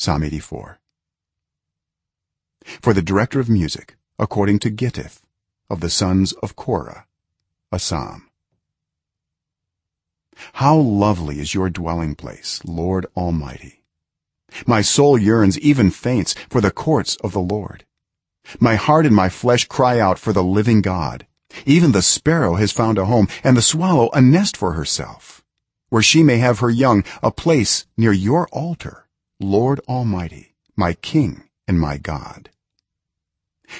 psalm 84 for the director of music according to gittith of the sons of korah a psalm. How lovely is your dwelling place lord almighty. My soul yearns even faints for the courts of the lord. My heart and my flesh cry out for the living god. Even the sparrow has found a home and the swallow a nest for herself where she may have her young a place near your altar lord almighty my king and my god.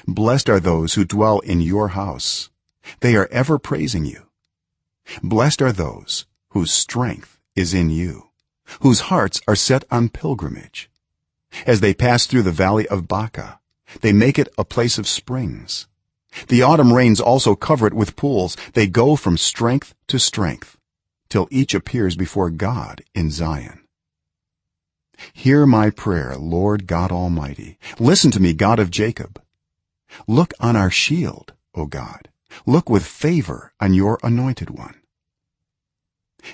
Blessed are those who dwell in your house. They are ever praising you. Blessed are those whose strength is in you whose hearts are set on pilgrimage. As they pass through the valley of baca they make it a place of springs. The autumn rains also cover it with pools. They go from strength to strength till each appears before god in zion hear my prayer lord god almighty. Listen to me god of jacob. Look on our shield o god. Look with favor on your anointed one.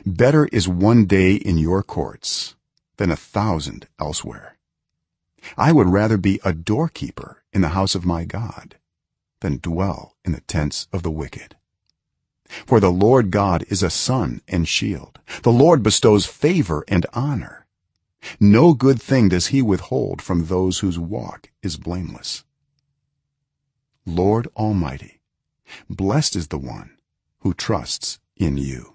Better is one day in your courts than a thousand elsewhere. I would rather be a doorkeeper in the house of my god than dwell in the tents of the wicked. For the lord god is a sun and shield. The lord bestows favor and honor no good thing does he withhold from those whose walk is blameless. Lord almighty blessed is the one who trusts in you